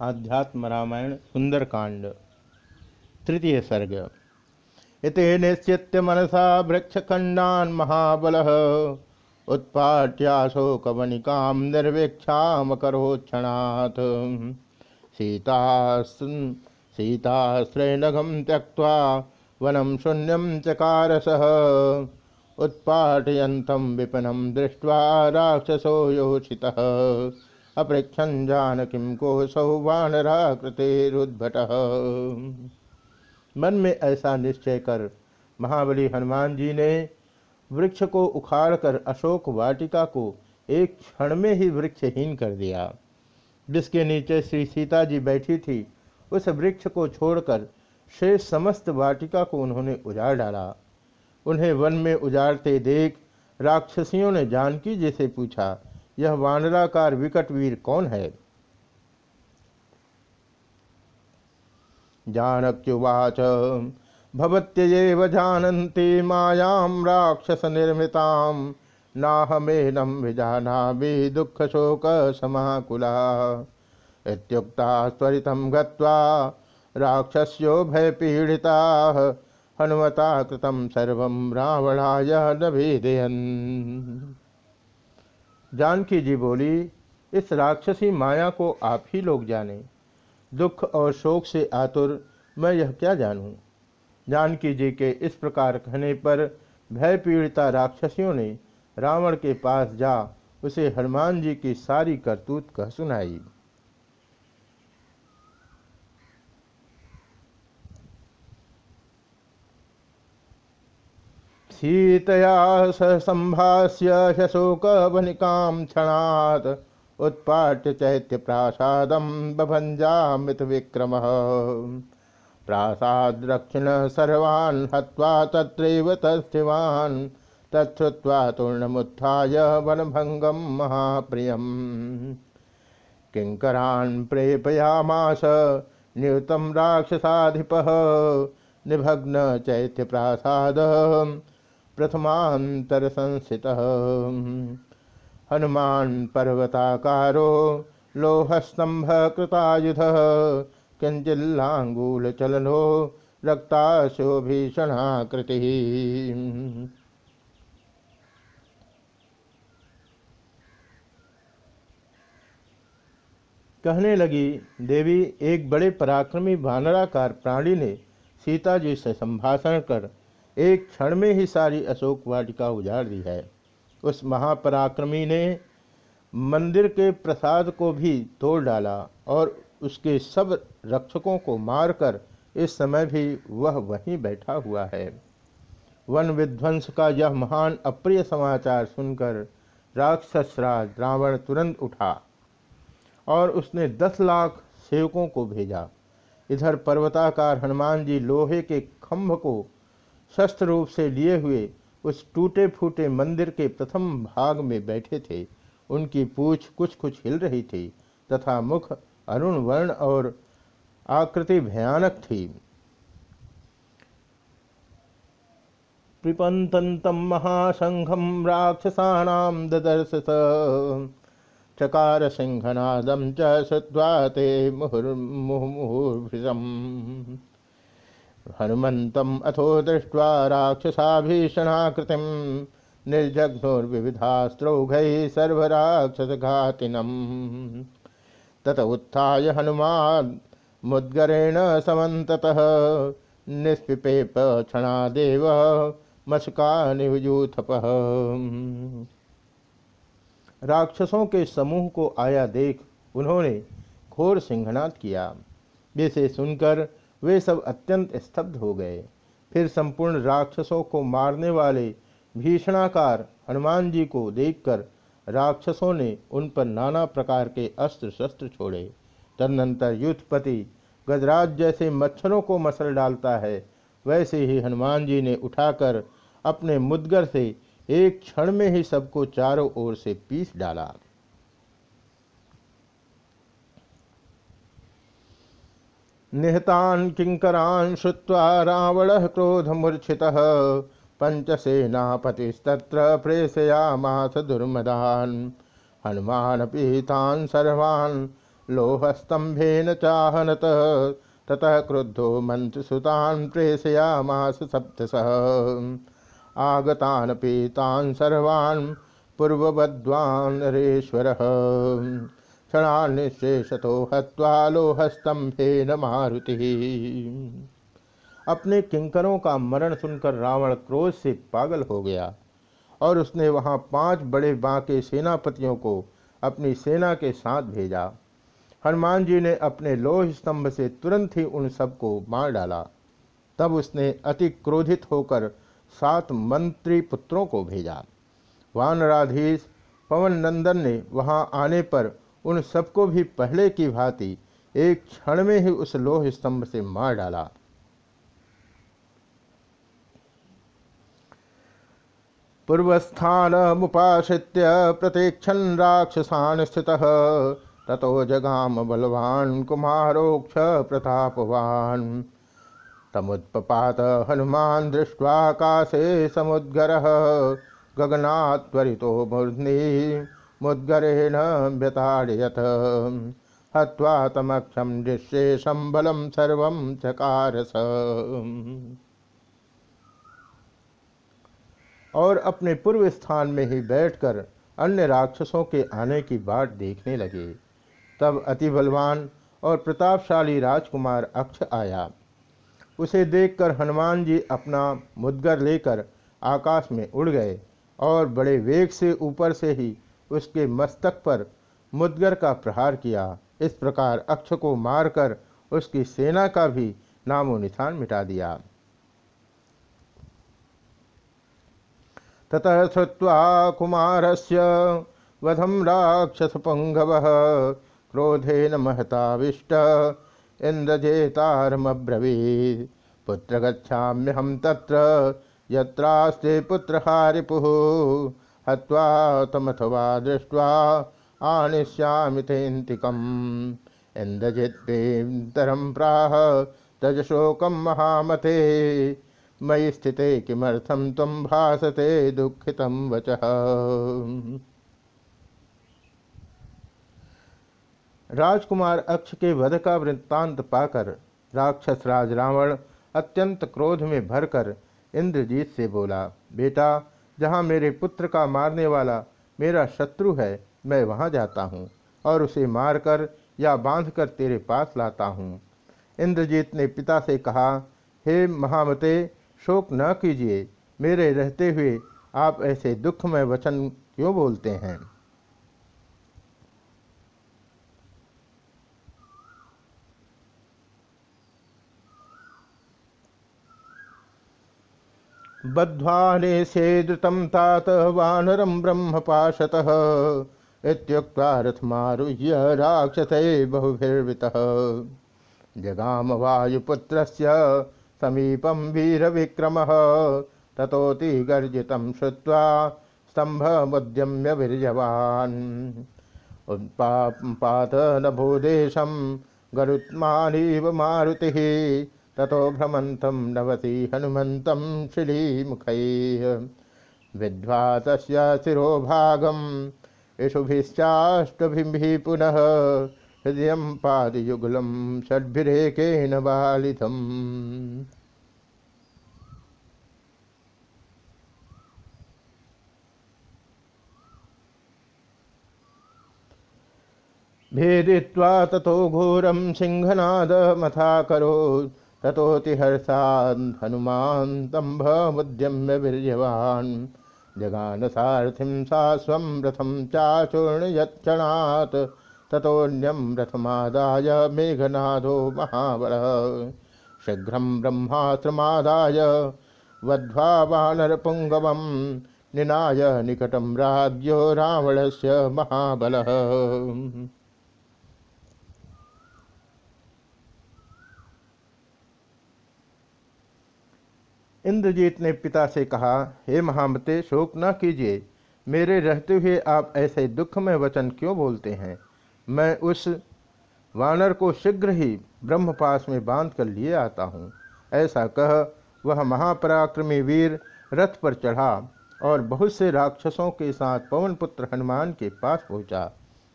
आध्यात्म रामायण सुंदरकांड, तृतीय सर्ग। इति निश्चित्य मनसा वृक्षखंडान महाबल उत्पाट्याशोकवनिका निर्वेक्षामकरोक्षणात् सीता सीताश्रयनघम त्यक्त्वा वनम शून्यम चकारसः। उत्पाटयन्तं विपनं दृष्ट्वा राक्षसो योषितः। अपृक्षन जानकीम कोसौ वानराकृतिरुद्भट मन में ऐसा निश्चय कर महाबली हनुमान जी ने वृक्ष को उखाड़कर अशोक वाटिका को एक क्षण में ही वृक्षहीन कर दिया। जिसके नीचे श्री सीता जी बैठी थी, उस वृक्ष को छोड़कर शेष समस्त वाटिका को उन्होंने उजाड़ डाला। उन्हें वन में उजाड़ते देख राक्षसियों ने जानकी जी से पूछा यह वानराकार विकट वीर कौन है? जानक्युवाच भवत्येव जानन्ति मायां राक्षस निर्मितां नाहमेनं विजानामि दुःखशोकसमाकुला। इत्युक्ता त्वरितं गत्वा राक्षस्यो भयपीडिताः, हनुमता कृतं सर्वं रावणाय न भेदयन्। जानकी जी बोली, इस राक्षसी माया को आप ही लोग जाने दुख और शोक से आतुर मैं यह क्या जानूं? जानकी जी के इस प्रकार कहने पर भय पीड़िता राक्षसियों ने रावण के पास जा उसे हनुमान जी की सारी करतूत कह सुनाई सीतया स संभाष्य ह्यशोकवनिकां क्षणात् उत्पाट्य चैत्यप्रासादं बभञ्जामृतविक्रमः प्रासाद्रक्षिणः सर्वान् हत्वा तत्रैव तस्थिवान्, तच्छ्रुत्वा तूर्णमुत्थाय वनभङ्गं महाप्रियम्। किङ्करान् प्रेपयामास, नियुतं राक्षसाधिपः निभग्न चैत्यप्रासादः प्रथमांतर संस्थित हनुमान पर्वताकारो लोहस्तंभ कृतायुध किंचिल्लांगूल चलनो रक्ताशो भीषणाकृति कहने लगी, देवी, एक बड़े पराक्रमी वानराकार प्राणी ने सीता जी से संभाषण कर एक क्षण में ही सारी अशोक वाटिका उजाड़ दी है। उस महापराक्रमी ने मंदिर के प्रसाद को भी तोड़ डाला और उसके सब रक्षकों को मारकर इस समय भी वह वहीं बैठा हुआ है। वन विध्वंस का यह महान अप्रिय समाचार सुनकर राक्षसराज रावण तुरंत उठा और उसने दस लाख सेवकों को भेजा। इधर पर्वताकार हनुमान जी लोहे के खम्भ को शस्त्र रूप से लिए हुए उस टूटे फूटे मंदिर के प्रथम भाग में बैठे थे। उनकी पूछ कुछ कुछ हिल रही थी तथा मुख अरुण वर्ण और आकृति भयानक थी। महासंघम राक्षसाणाम ददर्श चकार सिंहनादम च ते हनुमन्तम् अथो दृष्ट्वा राक्षसाभीषणाकृतिं निर्जघ्नोर्विविधास्त्रौघैः सर्वराक्षसघातिनम्। तत उत्थाय हनुमान् मुद्गरेण समन्ततः निष्पिपेप क्षणादेव मशका निवजूथपः राक्षसों के समूह को आया देख उन्होंने घोर सिंहनाद किया। जिसे सुनकर वे सब अत्यंत स्तब्ध हो गए। फिर संपूर्ण राक्षसों को मारने वाले भीषणाकार हनुमान जी को देखकर राक्षसों ने उन पर नाना प्रकार के अस्त्र शस्त्र छोड़े। तदनंतर युद्धपति गजराज जैसे मच्छरों को मसल डालता है, वैसे ही हनुमान जी ने उठाकर अपने मुदगर से एक क्षण में ही सबको चारों ओर से पीस डाला। निहतान किंकरान श्रुवा रावण क्रोधमूर्छि पंचसेनापतिस्तत्र प्रेषयामास दुर्मदान। हनुमान पीतान सर्वान् लोहस्तंभेन चाहनत, ततः क्रुद्धो मंत्रसुतान् प्रेषयामास सप्तसः आगतान् पीतान् सर्वान् पूर्ववद्वानरेश्वरः क्षणान्निशेषतो हत्वा लोहस्तंभेन मारुति। अपने किंकरों का मरण सुनकर रावण क्रोध से पागल हो गया और उसने वहाँ पाँच बड़े बांके सेनापतियों को अपनी सेना के साथ भेजा। हनुमान जी ने अपने लोह स्तंभ से तुरंत ही उन सबको मार डाला। तब उसने अति क्रोधित होकर सात मंत्री पुत्रों को भेजा। वानराधीश पवन नंदन ने वहाँ आने पर उन सबको भी पहले की भांति एक क्षण में ही उस लोह स्तंभ से मार डाला। पूर्वस्थान मुश्रित प्रतीक्षण राक्षसान स्थित, ततो जगाम बलवान कुमारोक्ष प्रतापवान। तमुत्पात हनुमान दृष्ट्वाकाशे समुद्गर गगनात्वरितो मूर्धनि। मुद्गरेण व्यताड़यत हत्वा तमक्षम दृश्ये संबलम सर्व चकार और अपने पूर्व स्थान में ही बैठकर अन्य राक्षसों के आने की बाट देखने लगे। तब अति बलवान और प्रतापशाली राजकुमार अक्ष आया। उसे देखकर हनुमान जी अपना मुद्गर लेकर आकाश में उड़ गए और बड़े वेग से ऊपर से ही उसके मस्तक पर मुद्गर का प्रहार किया। इस प्रकार अक्ष को मारकर उसकी सेना का भी नामो निशान मिटा दिया। ततः श्रुवा कुमार से वधम राक्षसपुंगव क्रोधेन महताविष्ट। इंद्रजेतारमब्रवीत् पुत्र गच्छाम्यहम तत्र। यत्रास्ते पुत्रहारिपुः। हत्वा तमथवा दृष्ट्वा आनिष्यामि तेन्तिकम् प्राह तजशोकं महामते। मयि स्थिते किमर्थम तुम भासते दुखित वच। राजकुमार अक्ष के वध का वृत्तांत पाकर राक्षस राज रावण अत्यंत क्रोध में भरकर इंद्रजीत से बोला, बेटा जहाँ मेरे पुत्र का मारने वाला मेरा शत्रु है, मैं वहाँ जाता हूँ और उसे मारकर या बांधकर तेरे पास लाता हूँ। इंद्रजीत ने पिता से कहा, हे महामते, शोक न कीजिए, मेरे रहते हुए आप ऐसे दुखमय वचन क्यों बोलते हैं? बद्ध्वाने सेदृतं तात वानरं ब्रह्मपाशतः इत्युक्त्वा रथमारुह्य राक्षसै समीपम वीर विक्रम तथोति गर्जित श्रुवा स्तंभमुद्यम्य वीर्यवान् उत्पात नभूदेशम गरुत्मानीव मारुति ततो भ्रमंतम नवति हनुमत शिलीमुखैः। विद्वा तस्य शिरोभागम इषुभिश्चाष्टभिः पुनः हृदय पादयुगलम षड्भिरेकेन बालितम। भेदित्वा ततो घोरम सिंहनाद मथा करो ततोतिहर्षान् हनुमान तम्भमुद्यम्य वीर्यवान् जगान सारथिं सा स्वं रथं चाचूर्ण यक्षणात् तथोन्यम रथमादाय मेघनादो महाबल शीघ्र ब्रह्मास्त्रमादाय वध्वा वानरपुंगव निनाय निकटम राज्यो रावण से महाबल इंद्रजीत ने पिता से कहा, हे महामते, शोक न कीजिए। मेरे रहते हुए आप ऐसे दुखमय वचन क्यों बोलते हैं? मैं उस वानर को शीघ्र ही ब्रह्मपास में बाँध कर लिए आता हूँ। ऐसा कह, वह महापराक्रमी वीर रथ पर चढ़ा और बहुत से राक्षसों के साथ पवन पुत्र हनुमान के पास पहुँचा।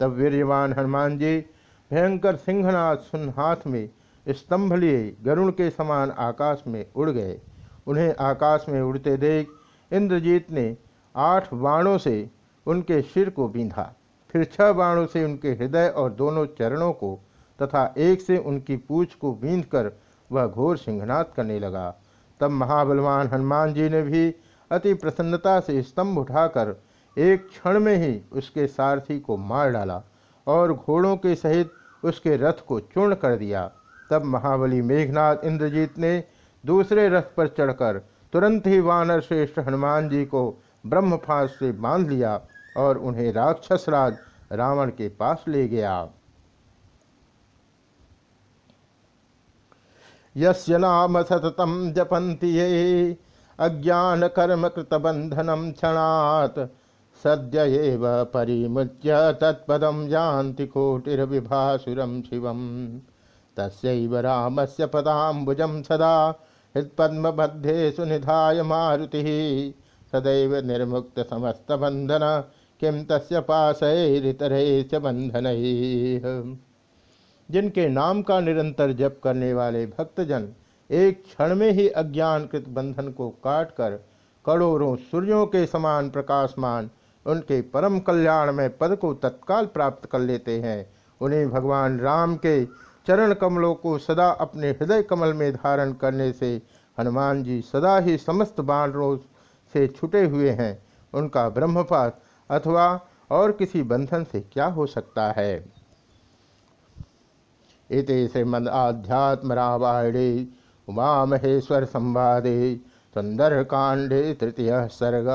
तब वीरवान हनुमान जी भयंकर सिंहनाथ सुन हाथ में स्तंभ लिए, गरुण के समान आकाश में उड़ गए। उन्हें आकाश में उड़ते देख इंद्रजीत ने आठ बाणों से उनके सिर को बींधा। फिर छह बाणों से उनके हृदय और दोनों चरणों को तथा एक से उनकी पूछ को बींध कर वह घोर सिंहनाथ करने लगा। तब महाबलवान हनुमान जी ने भी अति प्रसन्नता से स्तंभ उठाकर एक क्षण में ही उसके सारथी को मार डाला और घोड़ों के सहित उसके रथ को चूर्ण कर दिया। तब महाबली मेघनाथ इंद्रजीत ने दूसरे रथ पर चढ़कर तुरंत ही वानर श्रेष्ठ हनुमान जी को ब्रह्मफास से बाँध लिया और उन्हें राक्षस राज रावण के पास ले गया। यस्य नाम सततम जपन्ति ये अज्ञान कर्म कृत बंधनम क्षणात्, सद्य परिमुच्य तत्पदम जानति कोटिर्विभासुरम शिवम। तस्व रामस्य पदाम्बुजं सदा हृत्पद्मबद्धे सुनिधाय मारुति। सदैव निर्मुक्त समस्त बंधन किम तस्य पाशरितरे च बंधन जिनके नाम का निरंतर जप करने वाले भक्तजन, एक क्षण में ही अज्ञानकृत बंधन को काटकर करोड़ों सूर्यों के समान प्रकाशमान, उनके परम कल्याण में पद को तत्काल प्राप्त कर लेते हैं। उन्हें भगवान राम के चरण कमलों को सदा अपने हृदय कमल में धारण करने से हनुमान जी सदा ही समस्त बाणों से छुटे हुए हैं। उनका ब्रह्मपात अथवा और किसी बंधन से क्या हो सकता है? इति श्रीमद आध्यात्म रामायणे उमा महेश्वर संवादे सुंदर कांडे तृतीय सर्ग।